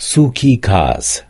Suki Kaz